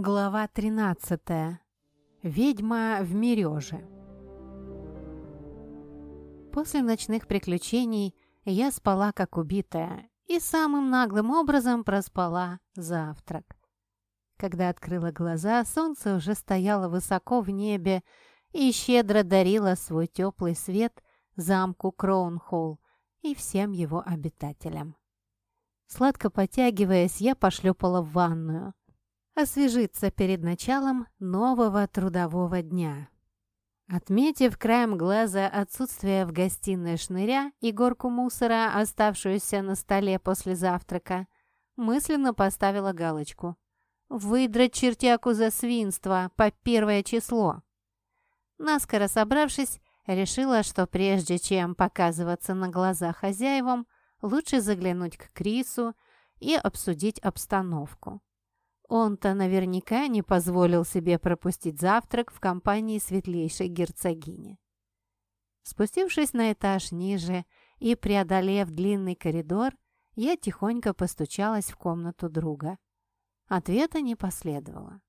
Глава 13. Ведьма в мереже. После ночных приключений я спала как убитая и самым наглым образом проспала завтрак. Когда открыла глаза, солнце уже стояло высоко в небе и щедро дарило свой теплый свет замку Кроунхолл и всем его обитателям. Сладко потягиваясь, я пошлепала в ванную – освежиться перед началом нового трудового дня. Отметив краем глаза отсутствие в гостиной шныря и горку мусора, оставшуюся на столе после завтрака, мысленно поставила галочку. «Выдрать чертяку за свинство по первое число». Наскоро собравшись, решила, что прежде чем показываться на глаза хозяевам, лучше заглянуть к Крису и обсудить обстановку. Он-то наверняка не позволил себе пропустить завтрак в компании светлейшей герцогини. Спустившись на этаж ниже и преодолев длинный коридор, я тихонько постучалась в комнату друга. Ответа не последовало.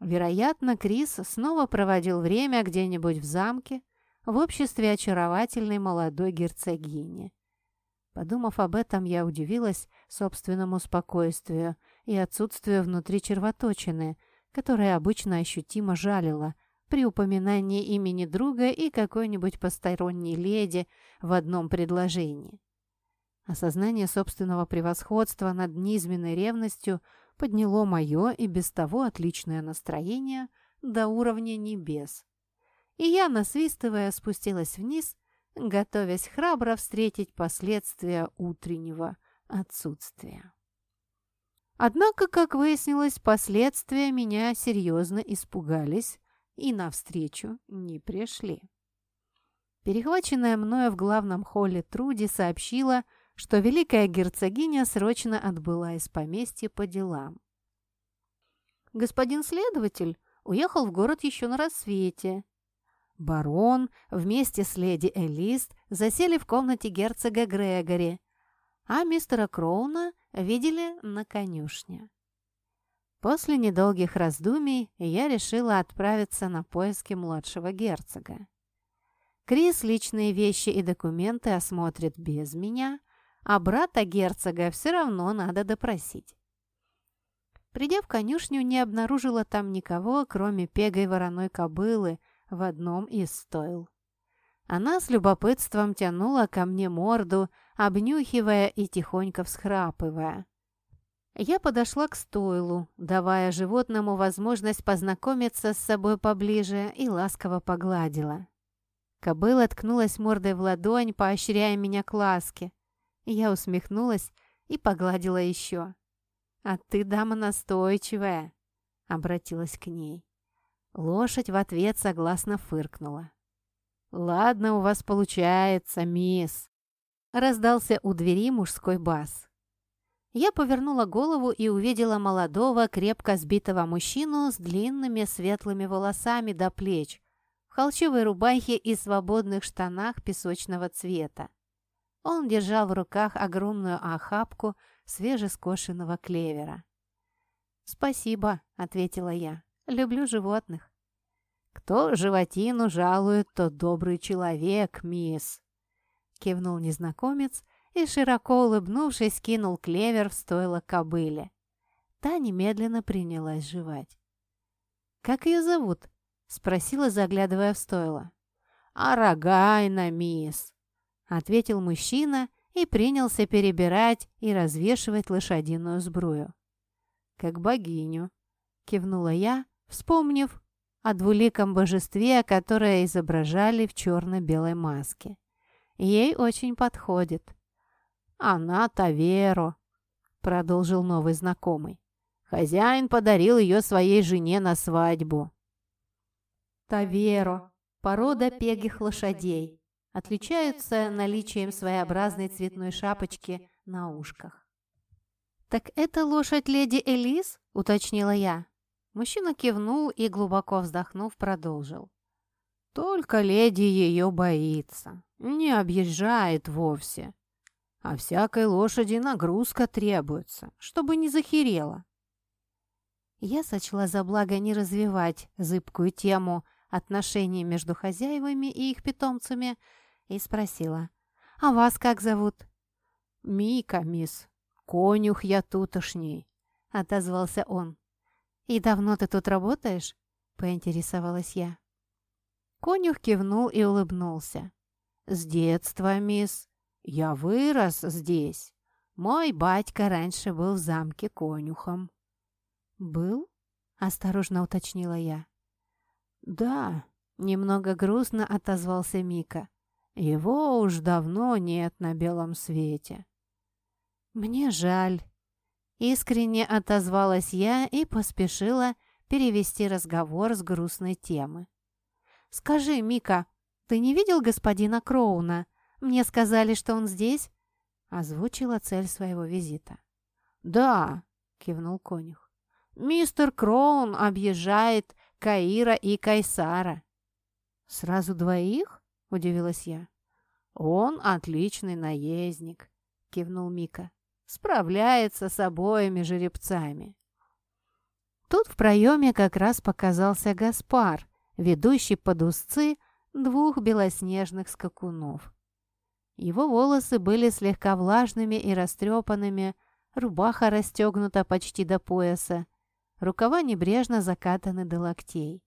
Вероятно, Крис снова проводил время где-нибудь в замке в обществе очаровательной молодой герцогини. Подумав об этом, я удивилась собственному спокойствию и отсутствию внутри червоточины, которая обычно ощутимо жалила при упоминании имени друга и какой-нибудь посторонней леди в одном предложении. Осознание собственного превосходства над низменной ревностью подняло мое и без того отличное настроение до уровня небес. И я, насвистывая, спустилась вниз готовясь храбро встретить последствия утреннего отсутствия. Однако, как выяснилось, последствия меня серьезно испугались и навстречу не пришли. Перехваченная мною в главном холле Труди сообщила, что великая герцогиня срочно отбыла из поместья по делам. Господин следователь уехал в город еще на рассвете Барон вместе с леди Элист засели в комнате герцога Грегори, а мистера Кроуна видели на конюшне. После недолгих раздумий я решила отправиться на поиски младшего герцога. Крис личные вещи и документы осмотрит без меня, а брата герцога все равно надо допросить. Придя в конюшню, не обнаружила там никого, кроме пегой вороной кобылы, в одном из стойл. Она с любопытством тянула ко мне морду, обнюхивая и тихонько всхрапывая. Я подошла к стойлу, давая животному возможность познакомиться с собой поближе и ласково погладила. Кобыла ткнулась мордой в ладонь, поощряя меня к ласке. Я усмехнулась и погладила еще. «А ты дама настойчивая», — обратилась к ней. Лошадь в ответ согласно фыркнула. «Ладно у вас получается, мисс!» Раздался у двери мужской бас. Я повернула голову и увидела молодого, крепко сбитого мужчину с длинными светлыми волосами до плеч, в холчевой рубахе и свободных штанах песочного цвета. Он держал в руках огромную охапку свежескошенного клевера. «Спасибо», — ответила я. Люблю животных». «Кто животину жалует, тот добрый человек, мисс!» Кивнул незнакомец и, широко улыбнувшись, кинул клевер в стойло кобыле. Та немедленно принялась жевать. «Как ее зовут?» — спросила, заглядывая в стойло. «Арагайна, мисс!» — ответил мужчина и принялся перебирать и развешивать лошадиную сбрую. «Как богиню!» — кивнула я, вспомнив о двуликом божестве, которое изображали в черно-белой маске. Ей очень подходит. «Она Таверо», — продолжил новый знакомый. «Хозяин подарил ее своей жене на свадьбу». Таверо – порода пегих лошадей. Отличаются наличием своеобразной цветной шапочки на ушках. «Так это лошадь леди Элис?» – уточнила я. Мужчина кивнул и, глубоко вздохнув, продолжил. «Только леди ее боится, не объезжает вовсе. А всякой лошади нагрузка требуется, чтобы не захерела». Я сочла за благо не развивать зыбкую тему отношений между хозяевами и их питомцами и спросила, «А вас как зовут?» «Мика, мисс. Конюх я тутошний», — отозвался он. «И давно ты тут работаешь?» — поинтересовалась я. Конюх кивнул и улыбнулся. «С детства, мисс. Я вырос здесь. Мой батька раньше был в замке конюхом». «Был?» — осторожно уточнила я. «Да», — немного грустно отозвался Мика. «Его уж давно нет на белом свете». «Мне жаль», — искренне отозвалась я и поспешила перевести разговор с грустной темы. «Скажи, Мика, ты не видел господина Кроуна? Мне сказали, что он здесь?» Озвучила цель своего визита. «Да», — кивнул конюх. «Мистер Кроун объезжает Каира и Кайсара». «Сразу двоих?» — удивилась я. «Он отличный наездник», — кивнул Мика. «Справляется с обоими жеребцами». Тут в проеме как раз показался Гаспар, ведущий под узцы двух белоснежных скакунов. Его волосы были слегка влажными и растрепанными, рубаха расстегнута почти до пояса, рукава небрежно закатаны до локтей.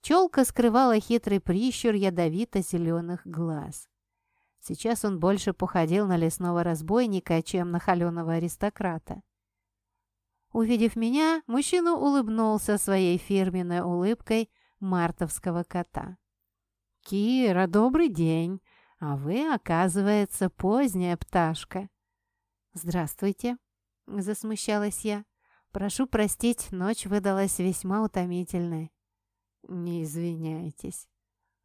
Челка скрывала хитрый прищур ядовито-зеленых глаз. Сейчас он больше походил на лесного разбойника, чем на холеного аристократа. Увидев меня, мужчина улыбнулся своей фирменной улыбкой мартовского кота. «Кира, добрый день! А вы, оказывается, поздняя пташка!» «Здравствуйте!» — засмущалась я. «Прошу простить, ночь выдалась весьма утомительной». «Не извиняйтесь».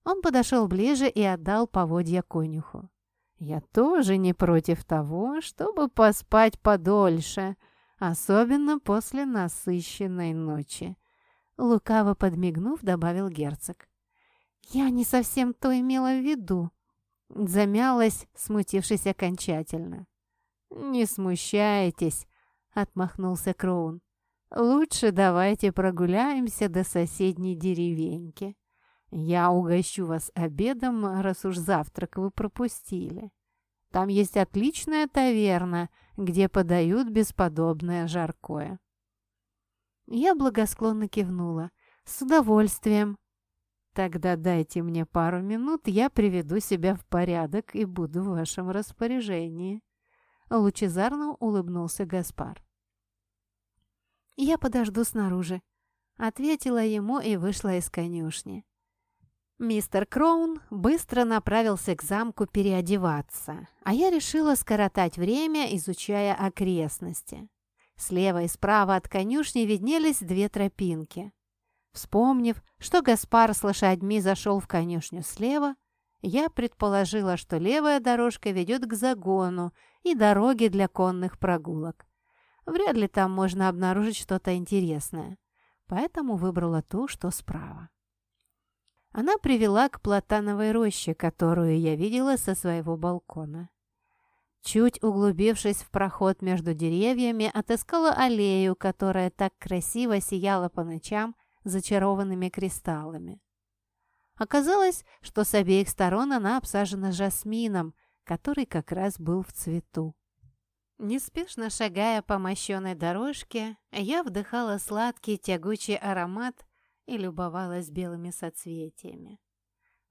Он подошел ближе и отдал поводья конюху. «Я тоже не против того, чтобы поспать подольше», особенно после насыщенной ночи. Лукаво подмигнув, добавил герцог. «Я не совсем то имела в виду», — замялась, смутившись окончательно. «Не смущайтесь», — отмахнулся Кроун. «Лучше давайте прогуляемся до соседней деревеньки. Я угощу вас обедом, раз уж завтрак вы пропустили». Там есть отличная таверна, где подают бесподобное жаркое». Я благосклонно кивнула. «С удовольствием». «Тогда дайте мне пару минут, я приведу себя в порядок и буду в вашем распоряжении». Лучезарно улыбнулся Гаспар. «Я подожду снаружи», — ответила ему и вышла из конюшни. Мистер Кроун быстро направился к замку переодеваться, а я решила скоротать время, изучая окрестности. Слева и справа от конюшни виднелись две тропинки. Вспомнив, что Гаспар с лошадьми зашел в конюшню слева, я предположила, что левая дорожка ведет к загону и дороге для конных прогулок. Вряд ли там можно обнаружить что-то интересное, поэтому выбрала ту, что справа. Она привела к платановой роще, которую я видела со своего балкона. Чуть углубившись в проход между деревьями, отыскала аллею, которая так красиво сияла по ночам зачарованными кристаллами. Оказалось, что с обеих сторон она обсажена жасмином, который как раз был в цвету. Неспешно шагая по мощенной дорожке, я вдыхала сладкий тягучий аромат и любовалась белыми соцветиями.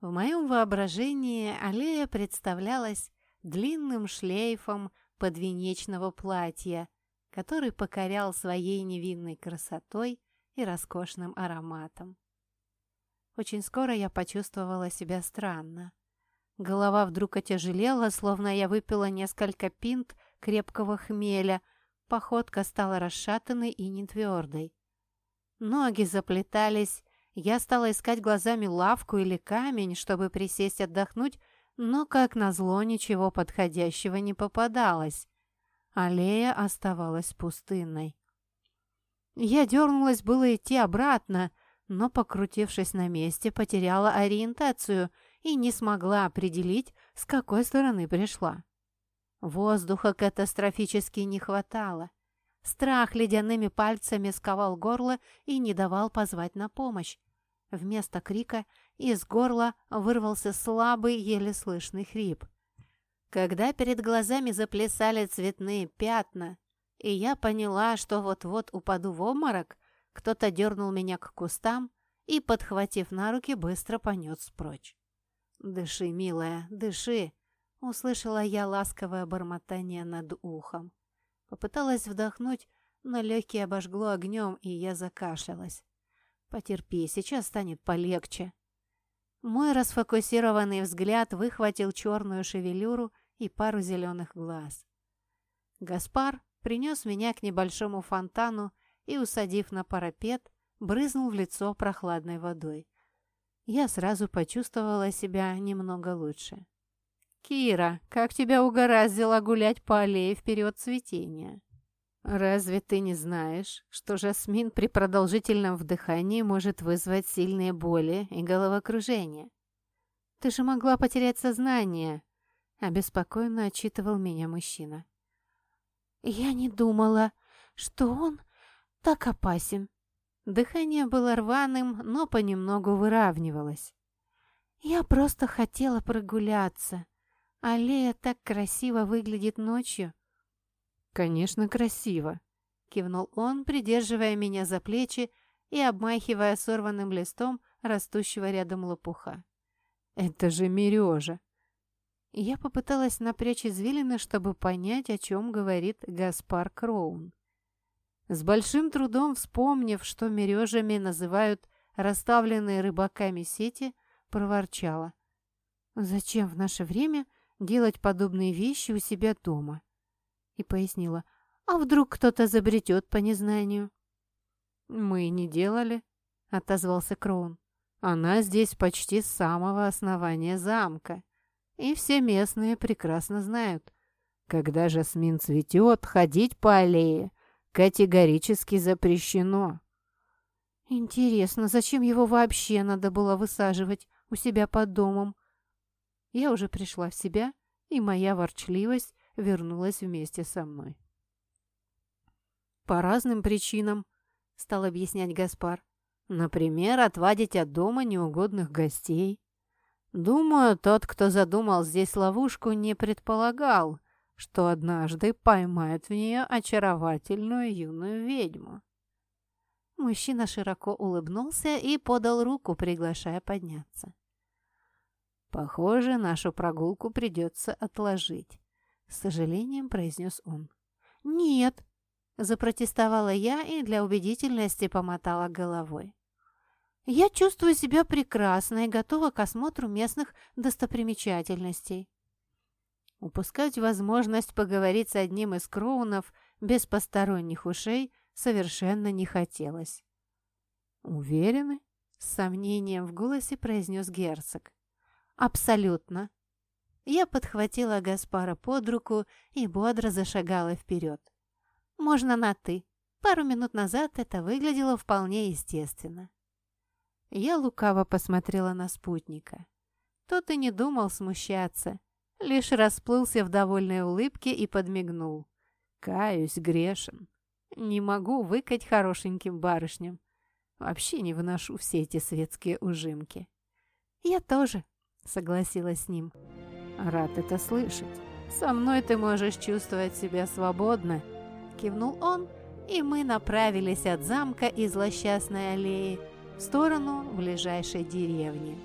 В моем воображении аллея представлялась длинным шлейфом подвенечного платья, который покорял своей невинной красотой и роскошным ароматом. Очень скоро я почувствовала себя странно. Голова вдруг отяжелела, словно я выпила несколько пинт крепкого хмеля, походка стала расшатанной и нетвердой. Ноги заплетались. Я стала искать глазами лавку или камень, чтобы присесть отдохнуть, но, как назло, ничего подходящего не попадалось. Аллея оставалась пустынной. Я дернулась было идти обратно, но, покрутившись на месте, потеряла ориентацию и не смогла определить, с какой стороны пришла. Воздуха катастрофически не хватало. Страх ледяными пальцами сковал горло и не давал позвать на помощь. Вместо крика из горла вырвался слабый, еле слышный хрип. Когда перед глазами заплясали цветные пятна, и я поняла, что вот-вот упаду в обморок, кто-то дернул меня к кустам и, подхватив на руки, быстро понес прочь. «Дыши, милая, дыши!» — услышала я ласковое бормотание над ухом. Попыталась вдохнуть, но легкие обожгло огнем, и я закашлялась. «Потерпи, сейчас станет полегче». Мой расфокусированный взгляд выхватил черную шевелюру и пару зеленых глаз. Гаспар принес меня к небольшому фонтану и, усадив на парапет, брызнул в лицо прохладной водой. Я сразу почувствовала себя немного лучше. «Кира, как тебя угораздило гулять по аллее в период цветения?» «Разве ты не знаешь, что жасмин при продолжительном вдыхании может вызвать сильные боли и головокружение? Ты же могла потерять сознание!» — обеспокоенно отчитывал меня мужчина. «Я не думала, что он так опасен». Дыхание было рваным, но понемногу выравнивалось. «Я просто хотела прогуляться. Аллея так красиво выглядит ночью». «Конечно, красиво», — кивнул он, придерживая меня за плечи и обмахивая сорванным листом растущего рядом лопуха. «Это же мережа!» Я попыталась напрячь извилины, чтобы понять, о чем говорит Гаспар Кроун. С большим трудом вспомнив, что мережами называют расставленные рыбаками сети, проворчала. «Зачем в наше время делать подобные вещи у себя дома. И пояснила, а вдруг кто-то забретет по незнанию? «Мы не делали», — отозвался Кроун. «Она здесь почти с самого основания замка, и все местные прекрасно знают. Когда жасмин цветет, ходить по аллее категорически запрещено». «Интересно, зачем его вообще надо было высаживать у себя под домом?» Я уже пришла в себя, и моя ворчливость вернулась вместе со мной. «По разным причинам», — стал объяснять Гаспар. «Например, отвадить от дома неугодных гостей. Думаю, тот, кто задумал здесь ловушку, не предполагал, что однажды поймает в нее очаровательную юную ведьму». Мужчина широко улыбнулся и подал руку, приглашая подняться. «Похоже, нашу прогулку придется отложить», — с сожалением произнес он. «Нет», — запротестовала я и для убедительности помотала головой. «Я чувствую себя прекрасно и готова к осмотру местных достопримечательностей». Упускать возможность поговорить с одним из кроунов без посторонних ушей совершенно не хотелось. «Уверены?» — с сомнением в голосе произнес герцог. «Абсолютно». Я подхватила Гаспара под руку и бодро зашагала вперед. «Можно на «ты». Пару минут назад это выглядело вполне естественно». Я лукаво посмотрела на спутника. Тот и не думал смущаться, лишь расплылся в довольной улыбке и подмигнул. «Каюсь, грешен. Не могу выкать хорошеньким барышням. Вообще не выношу все эти светские ужимки». «Я тоже», согласилась с ним. «Рад это слышать. Со мной ты можешь чувствовать себя свободно», — кивнул он, и мы направились от замка и злосчастной аллеи в сторону ближайшей деревни.